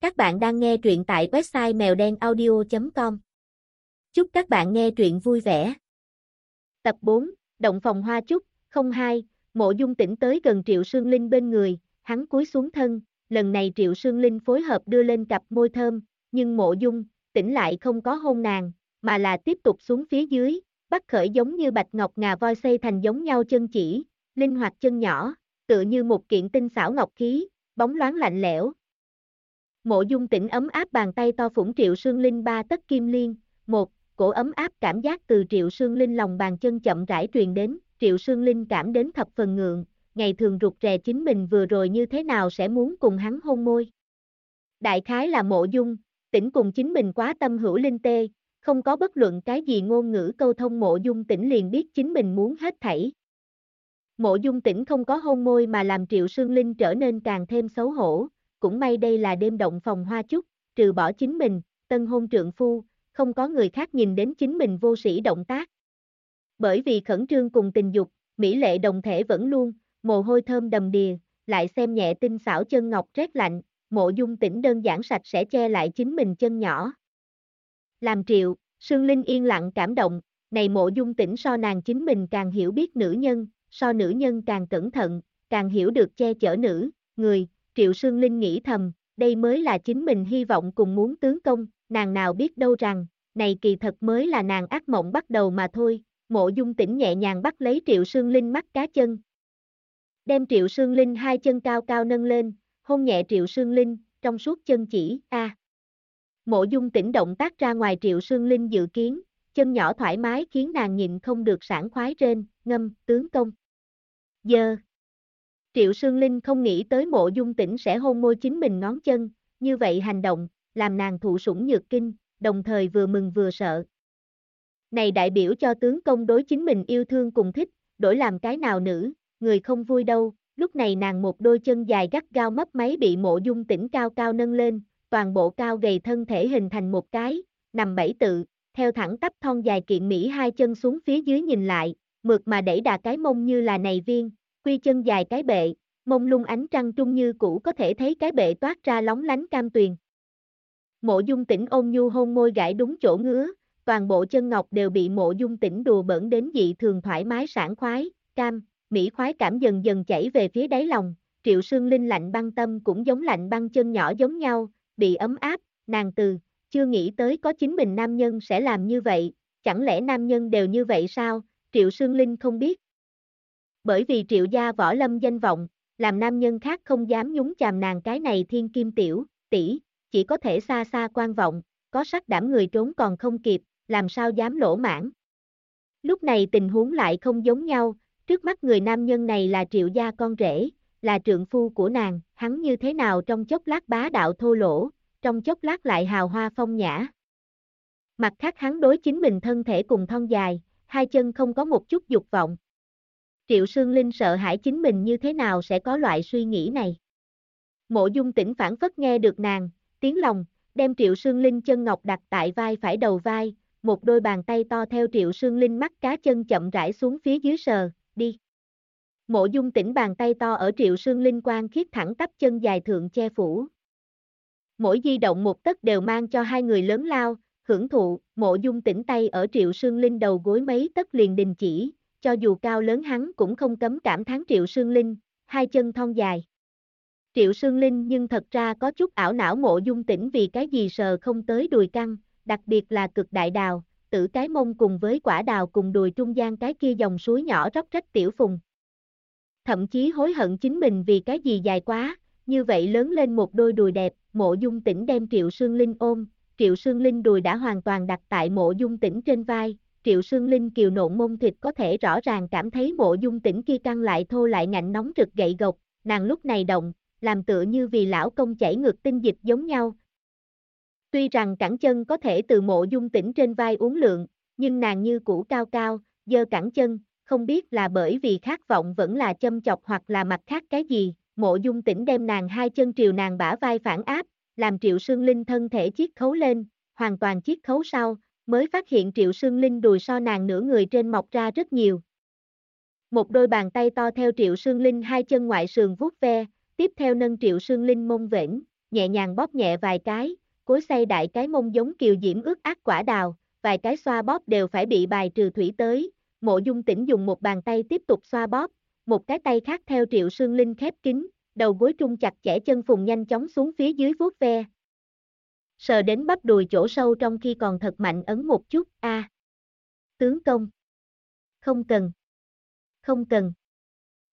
Các bạn đang nghe truyện tại website mèo đen audio.com. Chúc các bạn nghe truyện vui vẻ. Tập 4, Động phòng hoa chúc, 02, Mộ Dung tỉnh tới gần Triệu Sương Linh bên người, hắn cúi xuống thân, lần này Triệu Sương Linh phối hợp đưa lên cặp môi thơm, nhưng Mộ Dung, tỉnh lại không có hôn nàng, mà là tiếp tục xuống phía dưới, bắt khởi giống như bạch ngọc ngà voi xây thành giống nhau chân chỉ, linh hoạt chân nhỏ, tựa như một kiện tinh xảo ngọc khí, bóng loáng lạnh lẽo, Mộ dung tỉnh ấm áp bàn tay to phủng triệu sương linh ba tất kim liên, một, cổ ấm áp cảm giác từ triệu sương linh lòng bàn chân chậm rãi truyền đến, triệu sương linh cảm đến thập phần ngượng, ngày thường rụt rè chính mình vừa rồi như thế nào sẽ muốn cùng hắn hôn môi. Đại khái là mộ dung, tỉnh cùng chính mình quá tâm hữu linh tê, không có bất luận cái gì ngôn ngữ câu thông mộ dung tỉnh liền biết chính mình muốn hết thảy. Mộ dung tỉnh không có hôn môi mà làm triệu sương linh trở nên càng thêm xấu hổ, cũng may đây là đêm động phòng hoa chúc, trừ bỏ chính mình, tân hôn trượng phu, không có người khác nhìn đến chính mình vô sĩ động tác. Bởi vì khẩn trương cùng tình dục, mỹ lệ đồng thể vẫn luôn, mồ hôi thơm đầm đìa, lại xem nhẹ tinh xảo chân ngọc rét lạnh, mộ dung tỉnh đơn giản sạch sẽ che lại chính mình chân nhỏ. Làm triệu, Sương Linh yên lặng cảm động, này mộ dung tỉnh so nàng chính mình càng hiểu biết nữ nhân, so nữ nhân càng cẩn thận, càng hiểu được che chở nữ, người, Triệu Sương Linh nghĩ thầm, đây mới là chính mình hy vọng cùng muốn tướng công, nàng nào biết đâu rằng, này kỳ thật mới là nàng ác mộng bắt đầu mà thôi, mộ dung tỉnh nhẹ nhàng bắt lấy Triệu Sương Linh mắt cá chân. Đem Triệu Sương Linh hai chân cao cao nâng lên, hôn nhẹ Triệu Sương Linh, trong suốt chân chỉ, a. Mộ dung tỉnh động tác ra ngoài Triệu Sương Linh dự kiến, chân nhỏ thoải mái khiến nàng nhịn không được sảng khoái trên, ngâm, tướng công. Giờ. Triệu Sương Linh không nghĩ tới mộ dung tỉnh sẽ hôn môi chính mình ngón chân, như vậy hành động, làm nàng thụ sủng nhược kinh, đồng thời vừa mừng vừa sợ. Này đại biểu cho tướng công đối chính mình yêu thương cùng thích, đổi làm cái nào nữ, người không vui đâu, lúc này nàng một đôi chân dài gắt gao mấp máy bị mộ dung tỉnh cao cao nâng lên, toàn bộ cao gầy thân thể hình thành một cái, nằm bảy tự, theo thẳng tắp thon dài kiện Mỹ hai chân xuống phía dưới nhìn lại, mượt mà đẩy đà cái mông như là này viên, quy chân dài cái bệ, mông lung ánh trăng trung như cũ có thể thấy cái bệ toát ra lóng lánh cam tuyền. Mộ dung tỉnh ôn nhu hôn môi gãi đúng chỗ ngứa, toàn bộ chân ngọc đều bị mộ dung tỉnh đùa bẩn đến dị thường thoải mái sảng khoái, cam, mỹ khoái cảm dần dần chảy về phía đáy lòng, triệu sương linh lạnh băng tâm cũng giống lạnh băng chân nhỏ giống nhau, bị ấm áp, nàng từ, chưa nghĩ tới có chính mình nam nhân sẽ làm như vậy, chẳng lẽ nam nhân đều như vậy sao, triệu sương linh không biết, bởi vì triệu gia võ lâm danh vọng, làm nam nhân khác không dám nhúng chàm nàng cái này thiên kim tiểu, tỷ, chỉ có thể xa xa quan vọng, có sắc đảm người trốn còn không kịp, làm sao dám lỗ mãn. Lúc này tình huống lại không giống nhau, trước mắt người nam nhân này là triệu gia con rể, là trượng phu của nàng, hắn như thế nào trong chốc lát bá đạo thô lỗ, trong chốc lát lại hào hoa phong nhã. Mặt khác hắn đối chính mình thân thể cùng thon dài, hai chân không có một chút dục vọng, Triệu Sương Linh sợ hãi chính mình như thế nào sẽ có loại suy nghĩ này. Mộ dung tỉnh phản phất nghe được nàng, tiếng lòng, đem Triệu Sương Linh chân ngọc đặt tại vai phải đầu vai, một đôi bàn tay to theo Triệu Sương Linh mắt cá chân chậm rãi xuống phía dưới sờ, đi. Mộ dung tỉnh bàn tay to ở Triệu Sương Linh quan khiết thẳng tắp chân dài thượng che phủ. Mỗi di động một tấc đều mang cho hai người lớn lao, hưởng thụ, mộ dung tỉnh tay ở Triệu Sương Linh đầu gối mấy tấc liền đình chỉ, cho dù cao lớn hắn cũng không cấm cảm thán Triệu Sương Linh, hai chân thon dài. Triệu Sương Linh nhưng thật ra có chút ảo não mộ dung tỉnh vì cái gì sờ không tới đùi căng, đặc biệt là cực đại đào, tử cái mông cùng với quả đào cùng đùi trung gian cái kia dòng suối nhỏ róc rách tiểu phùng. Thậm chí hối hận chính mình vì cái gì dài quá, như vậy lớn lên một đôi đùi đẹp, mộ dung tỉnh đem Triệu Sương Linh ôm, Triệu Sương Linh đùi đã hoàn toàn đặt tại mộ dung tỉnh trên vai, Triệu Sương Linh kiều nộn mông thịt có thể rõ ràng cảm thấy mộ dung tỉnh kia căng lại thô lại ngạnh nóng rực gậy gộc, nàng lúc này động, làm tựa như vì lão công chảy ngược tinh dịch giống nhau. Tuy rằng cẳng chân có thể từ mộ dung tỉnh trên vai uống lượng, nhưng nàng như cũ cao cao, dơ cẳng chân, không biết là bởi vì khát vọng vẫn là châm chọc hoặc là mặt khác cái gì, mộ dung tỉnh đem nàng hai chân triều nàng bả vai phản áp, làm triệu sương linh thân thể chiết khấu lên, hoàn toàn chiết khấu sau, mới phát hiện Triệu Sương Linh đùi so nàng nửa người trên mọc ra rất nhiều. Một đôi bàn tay to theo Triệu Sương Linh hai chân ngoại sườn vuốt ve, tiếp theo nâng Triệu Sương Linh mông vểnh, nhẹ nhàng bóp nhẹ vài cái, cối xay đại cái mông giống kiều diễm ướt át quả đào, vài cái xoa bóp đều phải bị bài trừ thủy tới, mộ dung tỉnh dùng một bàn tay tiếp tục xoa bóp, một cái tay khác theo triệu sương linh khép kín, đầu gối trung chặt chẽ chân phùng nhanh chóng xuống phía dưới vuốt ve. Sờ đến bắp đùi chỗ sâu trong khi còn thật mạnh ấn một chút, a. Tướng công. Không cần. Không cần.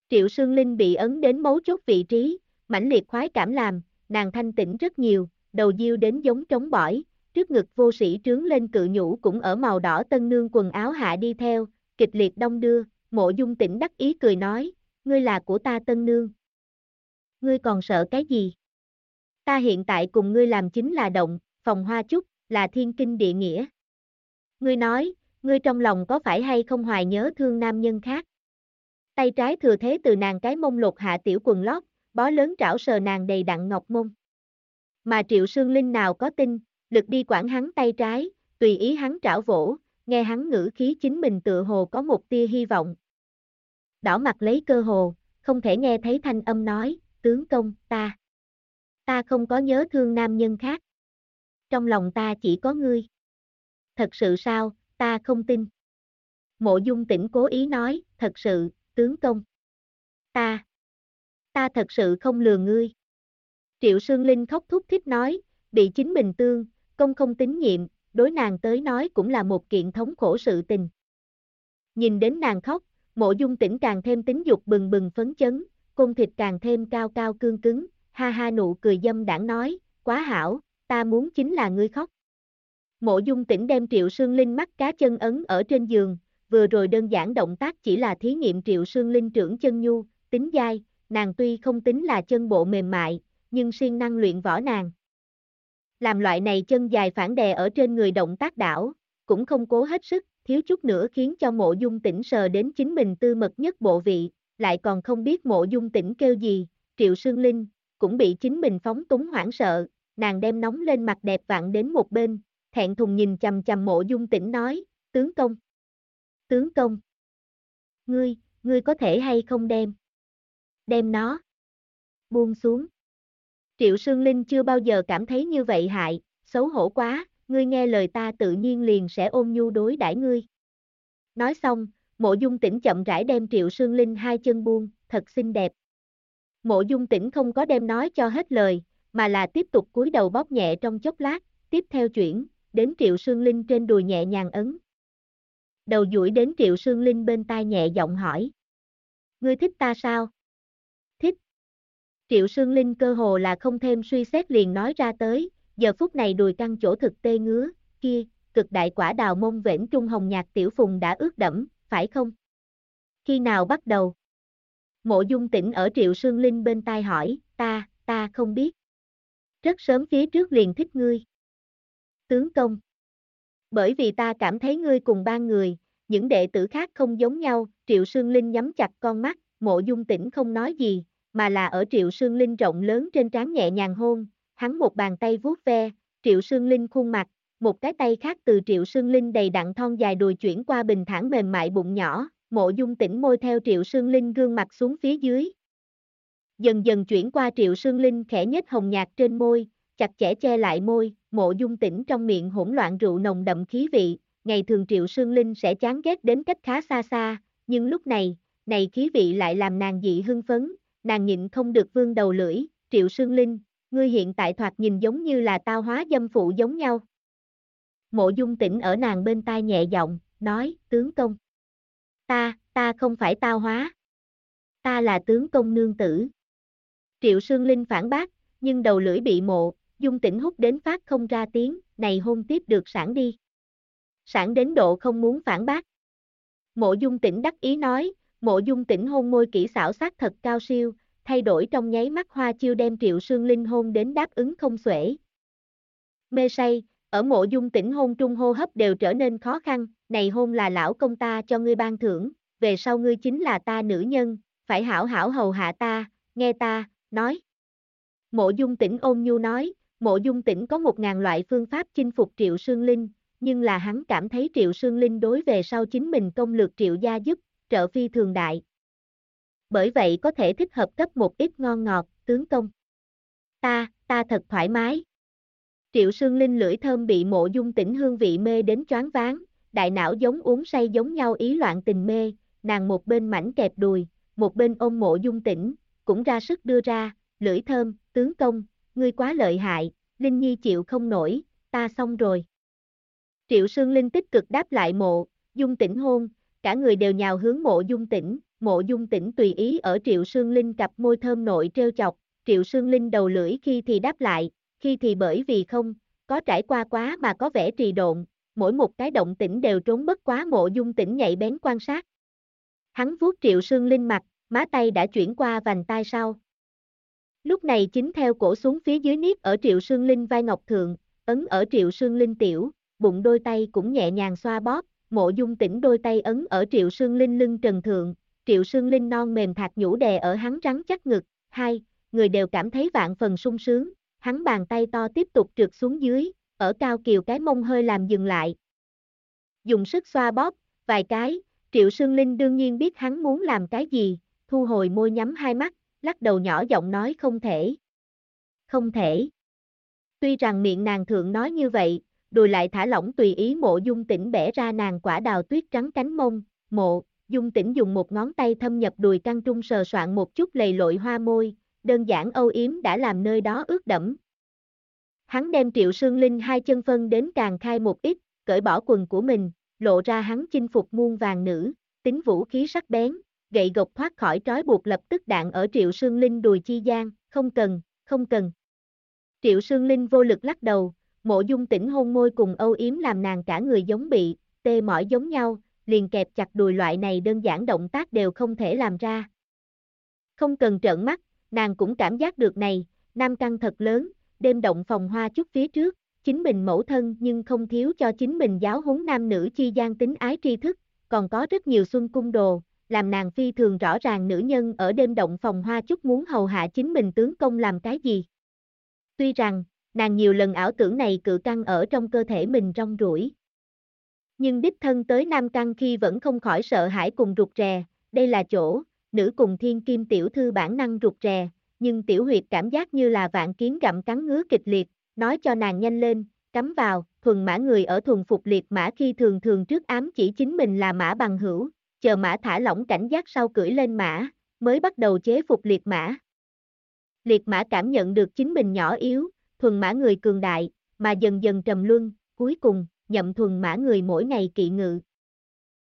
Triệu Sương Linh bị ấn đến mấu chốt vị trí, mãnh liệt khoái cảm làm, nàng thanh tĩnh rất nhiều, đầu diêu đến giống trống bỏi, trước ngực vô sĩ trướng lên cự nhũ cũng ở màu đỏ tân nương quần áo hạ đi theo, kịch liệt đông đưa, mộ dung tỉnh đắc ý cười nói, ngươi là của ta tân nương. Ngươi còn sợ cái gì? Ta hiện tại cùng ngươi làm chính là động, phòng hoa chúc, là thiên kinh địa nghĩa. Ngươi nói, ngươi trong lòng có phải hay không hoài nhớ thương nam nhân khác? Tay trái thừa thế từ nàng cái mông lột hạ tiểu quần lót, bó lớn trảo sờ nàng đầy đặn ngọc mông. Mà triệu sương linh nào có tin, lực đi quản hắn tay trái, tùy ý hắn trảo vỗ, nghe hắn ngữ khí chính mình tựa hồ có một tia hy vọng. Đỏ mặt lấy cơ hồ, không thể nghe thấy thanh âm nói, tướng công, ta. Ta không có nhớ thương nam nhân khác. Trong lòng ta chỉ có ngươi. Thật sự sao, ta không tin. Mộ dung tỉnh cố ý nói, thật sự, tướng công. Ta. Ta thật sự không lừa ngươi. Triệu Sương Linh khóc thúc thích nói, bị chính mình tương, công không tín nhiệm, đối nàng tới nói cũng là một kiện thống khổ sự tình. Nhìn đến nàng khóc, mộ dung tỉnh càng thêm tính dục bừng bừng phấn chấn, cung thịt càng thêm cao cao cương cứng, ha ha nụ cười dâm đảng nói, quá hảo, ta muốn chính là ngươi khóc. Mộ dung tỉnh đem triệu sương linh mắt cá chân ấn ở trên giường, vừa rồi đơn giản động tác chỉ là thí nghiệm triệu sương linh trưởng chân nhu, tính dai, nàng tuy không tính là chân bộ mềm mại, nhưng siêng năng luyện võ nàng. Làm loại này chân dài phản đè ở trên người động tác đảo, cũng không cố hết sức, thiếu chút nữa khiến cho mộ dung tỉnh sờ đến chính mình tư mật nhất bộ vị, lại còn không biết mộ dung tỉnh kêu gì, triệu sương linh, cũng bị chính mình phóng túng hoảng sợ, nàng đem nóng lên mặt đẹp vặn đến một bên, thẹn thùng nhìn chầm chầm mộ dung tỉnh nói, tướng công. Tướng công. Ngươi, ngươi có thể hay không đem? Đem nó. Buông xuống. Triệu Sương Linh chưa bao giờ cảm thấy như vậy hại, xấu hổ quá, ngươi nghe lời ta tự nhiên liền sẽ ôm nhu đối đãi ngươi. Nói xong, mộ dung tỉnh chậm rãi đem Triệu Sương Linh hai chân buông, thật xinh đẹp. Mộ dung tỉnh không có đem nói cho hết lời, mà là tiếp tục cúi đầu bóp nhẹ trong chốc lát, tiếp theo chuyển, đến Triệu Sương Linh trên đùi nhẹ nhàng ấn. Đầu duỗi đến Triệu Sương Linh bên tai nhẹ giọng hỏi. Ngươi thích ta sao? Thích. Triệu Sương Linh cơ hồ là không thêm suy xét liền nói ra tới, giờ phút này đùi căng chỗ thực tê ngứa, kia, cực đại quả đào mông vễn trung hồng nhạt tiểu phùng đã ướt đẫm, phải không? Khi nào bắt đầu? Mộ dung tỉnh ở Triệu Sương Linh bên tai hỏi, ta, ta không biết. Rất sớm phía trước liền thích ngươi. Tướng công. Bởi vì ta cảm thấy ngươi cùng ba người, những đệ tử khác không giống nhau, Triệu Sương Linh nhắm chặt con mắt, mộ dung tỉnh không nói gì, mà là ở Triệu Sương Linh rộng lớn trên trán nhẹ nhàng hôn, hắn một bàn tay vuốt ve, Triệu Sương Linh khuôn mặt, một cái tay khác từ Triệu Sương Linh đầy đặn thon dài đùi chuyển qua bình thản mềm mại bụng nhỏ, mộ dung tỉnh môi theo Triệu Sương Linh gương mặt xuống phía dưới. Dần dần chuyển qua Triệu Sương Linh khẽ nhếch hồng nhạt trên môi, chặt chẽ che lại môi, mộ dung tỉnh trong miệng hỗn loạn rượu nồng đậm khí vị, ngày thường Triệu Sương Linh sẽ chán ghét đến cách khá xa xa, nhưng lúc này, này khí vị lại làm nàng dị hưng phấn, nàng nhịn không được vương đầu lưỡi, Triệu Sương Linh, ngươi hiện tại thoạt nhìn giống như là tao hóa dâm phụ giống nhau. Mộ dung tỉnh ở nàng bên tai nhẹ giọng, nói, tướng công. Ta, ta không phải tao hóa. Ta là tướng công nương tử. Triệu Sương Linh phản bác, nhưng đầu lưỡi bị mộ, dung tỉnh hút đến phát không ra tiếng, này hôn tiếp được sản đi. Sản đến độ không muốn phản bác. Mộ dung tỉnh đắc ý nói, mộ dung tỉnh hôn môi kỹ xảo sát thật cao siêu, thay đổi trong nháy mắt hoa chiêu đem triệu sương linh hôn đến đáp ứng không xuể. Mê say, ở mộ dung tỉnh hôn trung hô hấp đều trở nên khó khăn, này hôn là lão công ta cho ngươi ban thưởng, về sau ngươi chính là ta nữ nhân, phải hảo hảo hầu hạ ta, nghe ta, nói. Mộ dung tỉnh ôn nhu nói, mộ dung tỉnh có một ngàn loại phương pháp chinh phục triệu sương linh, nhưng là hắn cảm thấy triệu sương linh đối về sau chính mình công lược triệu gia giúp, trợ phi thường đại. Bởi vậy có thể thích hợp cấp một ít ngon ngọt, tướng công. ta, ta thật thoải mái. Triệu Sương Linh lưỡi thơm bị mộ dung tỉnh hương vị mê đến choáng váng, đại não giống uống say giống nhau ý loạn tình mê, nàng một bên mảnh kẹp đùi, một bên ôm mộ dung tỉnh, cũng ra sức đưa ra, lưỡi thơm, tướng công, ngươi quá lợi hại, Linh Nhi chịu không nổi, ta xong rồi. Triệu Sương Linh tích cực đáp lại mộ, dung tỉnh hôn, cả người đều nhào hướng mộ dung tỉnh, mộ dung tỉnh tùy ý ở Triệu Sương Linh cặp môi thơm nội treo chọc, Triệu Sương Linh đầu lưỡi khi thì đáp lại, khi thì bởi vì không, có trải qua quá mà có vẻ trì độn, mỗi một cái động tĩnh đều trốn bất quá mộ dung tỉnh nhạy bén quan sát. Hắn vuốt Triệu Sương Linh mặt, má tay đã chuyển qua vành tai sau. Lúc này chính theo cổ xuống phía dưới niết ở Triệu Sương Linh vai ngọc thượng, ấn ở Triệu Sương Linh tiểu, bụng đôi tay cũng nhẹ nhàng xoa bóp, mộ dung tỉnh đôi tay ấn ở Triệu Sương Linh lưng trần thượng, Triệu Sương Linh non mềm thạc nhũ đè ở hắn rắn chắc ngực, hai, người đều cảm thấy vạn phần sung sướng, hắn bàn tay to tiếp tục trượt xuống dưới, ở cao kiều cái mông hơi làm dừng lại. Dùng sức xoa bóp, vài cái, Triệu Sương Linh đương nhiên biết hắn muốn làm cái gì, thu hồi môi nhắm hai mắt, lắc đầu nhỏ giọng nói không thể. Không thể. Tuy rằng miệng nàng thượng nói như vậy, đùi lại thả lỏng tùy ý mộ dung tỉnh bẻ ra nàng quả đào tuyết trắng cánh mông, mộ, dung tỉnh dùng một ngón tay thâm nhập đùi căng trung sờ soạn một chút lầy lội hoa môi, đơn giản âu yếm đã làm nơi đó ướt đẫm. Hắn đem triệu sương linh hai chân phân đến càng khai một ít, cởi bỏ quần của mình, lộ ra hắn chinh phục muôn vàng nữ, tính vũ khí sắc bén, gậy gộc thoát khỏi trói buộc lập tức đạn ở triệu sương linh đùi chi gian, không cần, không cần. Triệu sương linh vô lực lắc đầu, mộ dung tỉnh hôn môi cùng âu yếm làm nàng cả người giống bị, tê mỏi giống nhau, liền kẹp chặt đùi loại này đơn giản động tác đều không thể làm ra. Không cần trợn mắt, nàng cũng cảm giác được này, nam căng thật lớn, đêm động phòng hoa chút phía trước, chính mình mẫu thân nhưng không thiếu cho chính mình giáo huấn nam nữ chi gian tính ái tri thức, còn có rất nhiều xuân cung đồ, làm nàng phi thường rõ ràng nữ nhân ở đêm động phòng hoa chút muốn hầu hạ chính mình tướng công làm cái gì. Tuy rằng, nàng nhiều lần ảo tưởng này cự căng ở trong cơ thể mình rong rủi. Nhưng đích thân tới nam căng khi vẫn không khỏi sợ hãi cùng rụt rè, đây là chỗ, nữ cùng thiên kim tiểu thư bản năng rụt rè, nhưng tiểu huyệt cảm giác như là vạn kiến gặm cắn ngứa kịch liệt, nói cho nàng nhanh lên, cắm vào, thuần mã người ở thuần phục liệt mã khi thường thường trước ám chỉ chính mình là mã bằng hữu, chờ mã thả lỏng cảnh giác sau cưỡi lên mã, mới bắt đầu chế phục liệt mã. Liệt mã cảm nhận được chính mình nhỏ yếu, thuần mã người cường đại, mà dần dần trầm luân, cuối cùng, nhậm thuần mã người mỗi ngày kỵ ngự,